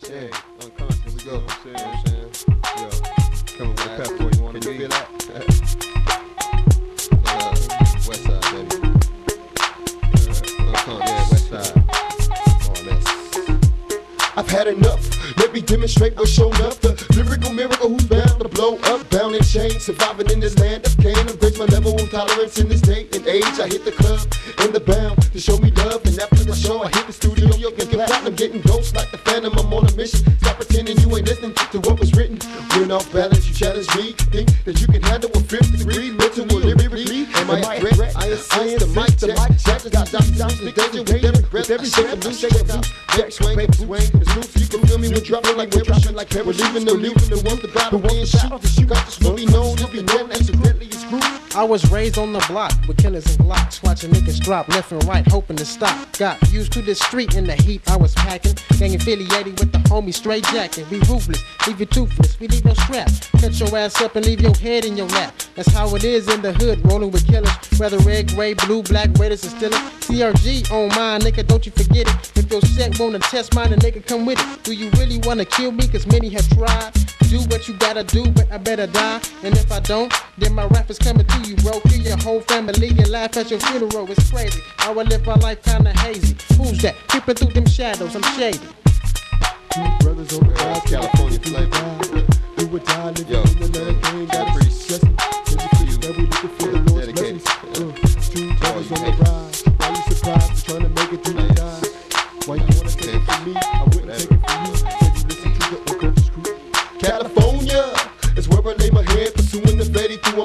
Yeah, unconscious. We go. You know what I'm saying? Yo, coming with a pep boy. You wanna Can you be? feel that? Uh, west side, baby. Uh, unconscious. Yeah, west side. More or less. I've had enough. Let me demonstrate what's shown up. The lyrical miracle who's bound to blow up, bound in chains, surviving in this land of Cain. Embrace my level of tolerance in this day and age. I hit the club in the bound to show me love, and after the show, I hit the studio. You can get platinum, getting ghosts like listening to what was written. We're off balance, you challenge me. Think that you can handle a fifth degree, or lyrically. Am I correct? I insist the mic check. Jack got down, down, the danger with every breath, every step, loose, shake it loose. Back swing, swing, it's loose. You can feel me when dropping like we're dropping like We're leaving the leaving the one the battle being shoot. You got this I was raised on the block with killers and glocks, watching niggas drop left and right, hoping to stop. Got used to the street in the heat I was packing, gang affiliated with the homie straight jacket. We ruthless, leave you toothless, we leave no strap. Cut your ass up and leave your head in your lap. That's how it is in the hood, rolling with killers. Whether red, gray, blue, black, raiders, or still CRG on mine, nigga, don't you forget it. If your set wanna test mine, a nigga come with it. Do you really wanna kill me? Cause many have tried. Do what you gotta do, but I better die. And if I don't, then my rap is coming to you, bro. Kill your whole family and laugh at your funeral. It's crazy. I would live my life kinda hazy. Who's that? Creeping through them shadows, I'm shady. Two brothers on the Yeah, California do flavor. or die. Do or die, living Yo, in another game. Got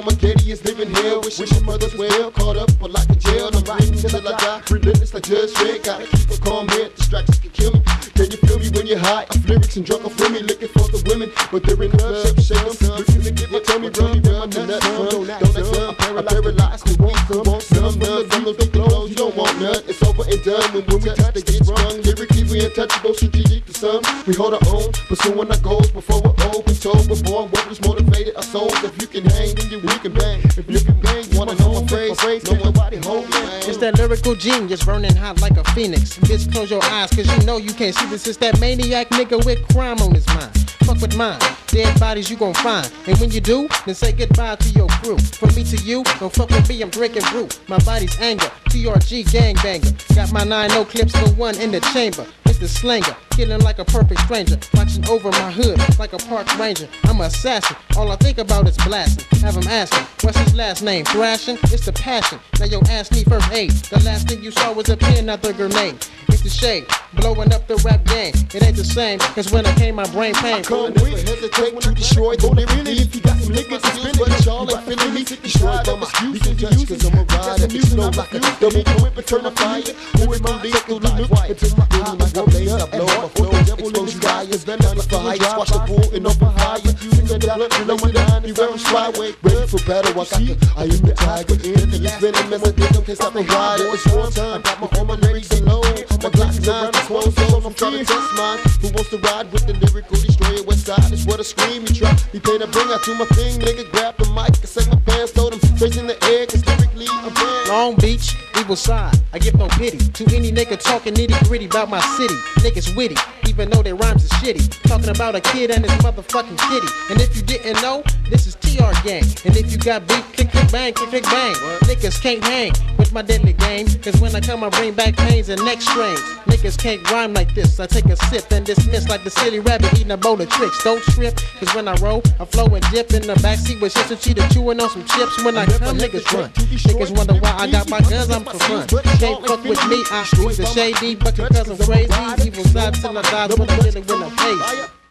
Armageddon is living hell. Wishing my mother's well, caught up or like a jail. I'm riding till I die, relentless like Judge Dredd. Gotta keep a calm head, distractions can kill me. Can you feel me when you're high? I'm lyrics and drunk, I'm me, looking for the women, but they're in love. Shake, shake them, looking to get my tummy run, run, my nuts. Don't act dumb, I'm paralyzed, the weak, some want some, none from the big clothes. You don't want none, it's over and done. When we touch, they get sprung. Lyrically, we untouchable, strategic to some. We hold our own, pursuing our goals before we're. We told we're born, motivated our souls. If you can hang, then you can bang. If you can bang, you wanna know my phrase, no nobody hold me. It's that lyrical genius burning hot like a phoenix. Bitch, close your eyes, cause you know you can't see this. It's that maniac nigga with crime on his mind. Fuck with mine. Dead bodies you gon' find. And when you do, then say goodbye to your crew. From me to you, don't fuck with me, I'm drinking brew. My body's anger, TRG gangbanger. Got my 9 clips for one in the chamber. Mr. Slanger, killing like a perfect stranger. Watching over my hood like a park ranger. I'm an assassin, all I think about is blasting. Have him asking, what's his last name? Thrashing? It's the passion. Now your ass need first aid. The last thing you saw was a pin, not the grenade. It's the shade, blowing up the rap game. It ain't the same, cause when I came, my brain pain. Come with, hesitate to destroy don't the really? If you got some niggas to spin it, but y'all ain't feeling me. Destroyed by my excuses, just cause I'm a rider. It's no like a double whip and turn a fire. Who is my lead through the loop? Until my eye like a blaze, I blow my flow. Expose you guys, then I fire. Squash the bull and open fire. Sing the blood, you know my line, you wear a flyway. Ready for battle, I got the, I am the tiger. In the venom as a rhythm, can't stop the rider. It's one time, got my all my lyrics alone. My Glock 9 is one soul, I'm trying to test mine. Who wants to ride with the lyrical destroyer? West side is what I scream, you try. He paid a bring out to my thing, nigga. Grab the mic, I say my pants, told him, face in the air, cause lyrically I'm bad. Long Beach, evil side. I give no pity to any nigga talking nitty gritty about my city. Niggas witty, even though their rhymes is shitty. Talking about a kid and his motherfucking kitty. And if you didn't know, this is TR gang. And if you got beat, click click bang, click click bang. Niggas can't hang with my deadly game. Cause when I come, I bring back pains and neck strains. Niggas can't rhyme like this. I take a sip and dismiss like the silly rabbit eating a bowl of tricks. Don't trip, cause when I roll, I flow and dip in the backseat with shit and cheetah chewing on some chips. When I come, niggas run. Niggas wonder why I got my guns, I'm for fun. Can't fuck with me, I use the shady, but because I'm crazy. Evil side till I die, when I really, when I face.